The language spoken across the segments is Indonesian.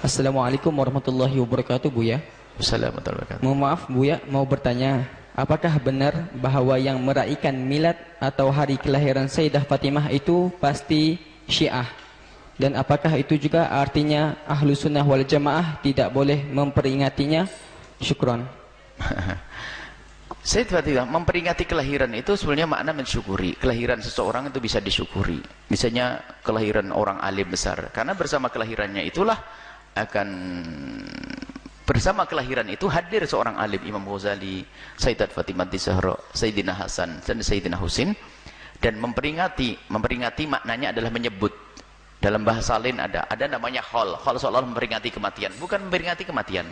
Assalamualaikum warahmatullahi wabarakatuh Buya. Assalamualaikum warahmatullahi wabarakatuh. Mohon maaf Buya, mau bertanya, apakah benar bahwa yang meraihkan milad atau hari kelahiran Sayyidah Fatimah itu pasti Syiah? Dan apakah itu juga artinya Ahlu Sunnah wal Jamaah tidak boleh memperingatinya? Syukron. Saya tiba-tiba memperingati kelahiran itu sebenarnya makna mensyukuri. Kelahiran seseorang itu bisa disyukuri. Misalnya kelahiran orang alim besar. Karena bersama kelahirannya itulah akan bersama kelahiran itu hadir seorang alim Imam Ghazali, Sayyidat Fatimah Zahra, Sayyidina Hasan dan Sayyidina Husin dan memperingati memperingati maknanya adalah menyebut dalam bahasa lain ada ada namanya khol khol seolah memperingati kematian bukan memperingati kematian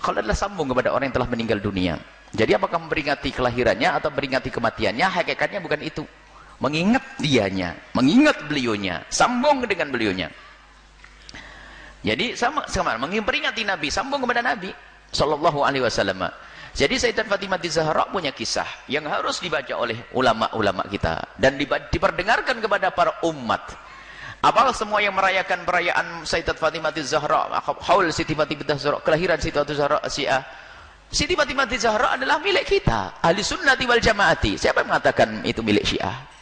khol adalah sambung kepada orang yang telah meninggal dunia jadi apakah memperingati kelahirannya atau memperingati kematiannya? Hakikatnya bukan itu. Mengingat dianya, mengingat beliaunya, sambung dengan beliaunya. Jadi sama sama memperingati Nabi, sambung kepada Nabi sallallahu alaihi wasallam. Jadi Sayyidat Fatimah Zahra punya kisah yang harus dibaca oleh ulama-ulama kita dan diperdengarkan kepada para umat. Apakah semua yang merayakan perayaan Sayyidat Fatimah Zahra, haul Siti Fatimah Zahra, kelahiran Siti Fatimah Zahra Syiah Siti Fatimah Zahra adalah milik kita. Ahli sunnati wal jamaati. Siapa yang mengatakan itu milik syiah?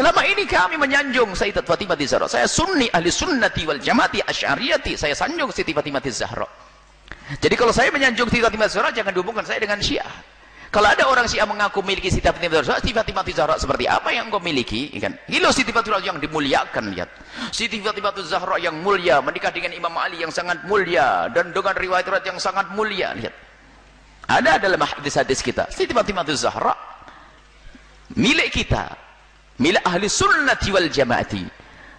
Selama ini kami menyanjung Sayyidat Fatimah Zahra. Saya sunni ahli sunnati wal jamaati asyariyati. Saya sanjung Siti Fatimah Zahra. Jadi kalau saya menyanjung Siti Fatimah Zahra, jangan dihubungkan saya dengan syiah. Kalau ada orang Syiah mengaku memiliki Siti Fatimah Zahra, Siti Fatimah Zahra seperti apa yang kau miliki? Kan? Gila Siti Fatimah yang dimuliakan lihat. Siti Fatimah Zahra yang mulia menikah dengan Imam Ali yang sangat mulia dan dengan riwayat-riwayat yang sangat mulia lihat. Ada dalam hadis-hadis kita Siti Fatimah Zahra milik kita, milik ahli sunnati wal jamaati.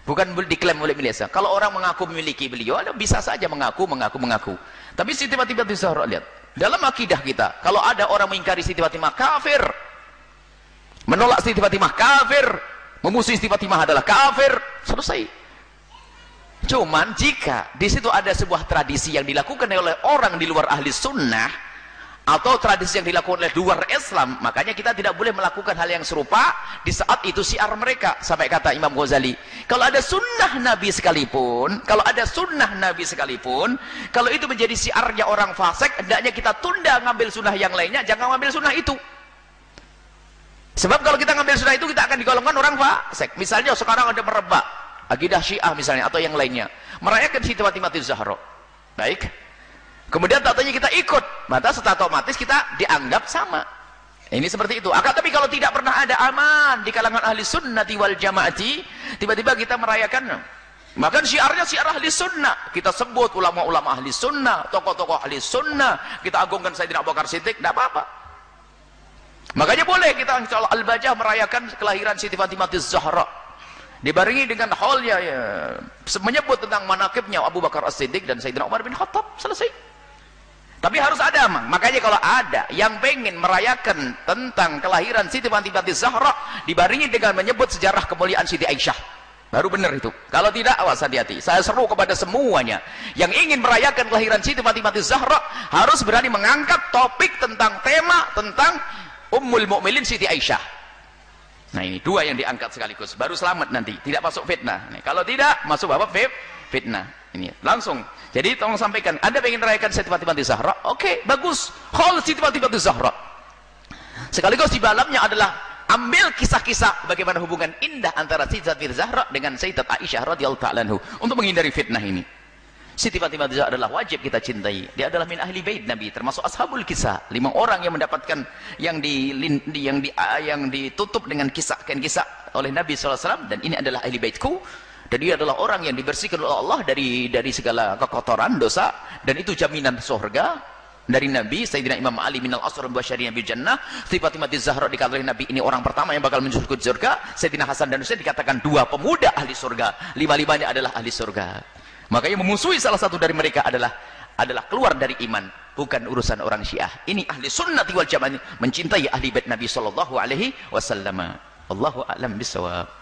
Bukan diklaim oleh milik saya. Kalau orang mengaku memiliki beliau, bisa saja mengaku, mengaku, mengaku. Tapi Siti Fatimah Zahra lihat dalam akidah kita, kalau ada orang mengingkari Siti Fatimah kafir. Menolak Siti Fatimah kafir. Memusuhi Siti Fatimah adalah kafir. Selesai. Cuman jika di situ ada sebuah tradisi yang dilakukan oleh orang di luar ahli sunnah, atau tradisi yang dilakukan oleh luar Islam makanya kita tidak boleh melakukan hal yang serupa di saat itu siar mereka sampai kata Imam Ghazali. Kalau ada sunnah Nabi sekalipun kalau ada sunnah Nabi sekalipun kalau itu menjadi siarnya orang fasik hendaknya kita tunda ngambil sunnah yang lainnya jangan ngambil sunnah itu. Sebab kalau kita ngambil sunnah itu kita akan digolongkan orang fasik. Misalnya sekarang ada merebak akidah syiah misalnya atau yang lainnya. Merayakan Siti Fatimah Zahra baik kemudian tatanya kita ikut. Maka setelah otomatis kita dianggap sama. Ini seperti itu. Akan tapi kalau tidak pernah ada aman di kalangan ahli sunnati wal jamaati tiba-tiba kita merayakan. Maka syiarnya syiar ahli sunnah. Kita sebut ulama-ulama ahli sunnah tokoh-tokoh ahli sunnah. Kita agungkan Sayyidina Abu Bakar Siddiq tidak apa-apa. Makanya boleh kita insya Allah Al-Bajah merayakan kelahiran Siti Fatimah Zahra. Dibarengi dengan halnya ya, menyebut tentang manakibnya Abu Bakar As-Siddiq dan Sayyidina Umar bin Khattab. Selesai tapi harus ada mang. Makanya kalau ada yang pengen merayakan tentang kelahiran Siti Fatimah Zahra dibaringi dengan menyebut sejarah kemuliaan Siti Aisyah. Baru benar itu. Kalau tidak awas hati-hati. Saya seru kepada semuanya yang ingin merayakan kelahiran Siti Fatimah Zahra harus berani mengangkat topik tentang tema tentang Ummul Mukminin Siti Aisyah. Nah ini dua yang diangkat sekaligus. Baru selamat nanti. Tidak masuk fitnah. Nih, kalau tidak masuk apa? Fitnah. Ini langsung jadi tolong sampaikan, Anda ingin merayakan Siti Fatimah Zahra? Oke, okay, bagus. Hal Siti Fatimah Zahra. Sekaligus di dalamnya adalah ambil kisah-kisah bagaimana hubungan indah antara Siti Fatimah Zahra dengan Sayyidat Aisyah radhiyallahu taala untuk menghindari fitnah ini. Siti Fatimah Zahra adalah wajib kita cintai. Dia adalah min ahli bait Nabi, termasuk ashabul kisah. Lima orang yang mendapatkan yang di yang di yang ditutup dengan kisah-kisah oleh Nabi SAW dan ini adalah ahli baitku. Dan dia adalah orang yang dibersihkan oleh Allah dari dari segala kekotoran dosa. Dan itu jaminan surga dari Nabi Sayyidina Imam Ali minal asr basyari Nabi jannah. Fatimah Zahra dikatakan Nabi ini orang pertama yang bakal masuk surga. Sayyidina Hasan dan Husain dikatakan dua pemuda ahli surga. Lima-limanya adalah ahli surga makanya memusuhi salah satu dari mereka adalah adalah keluar dari iman bukan urusan orang syiah. Ini ahli sunnah wal jamaah mencintai ahli bait Nabi sallallahu alaihi wasallam. Allahu a'lam bisawab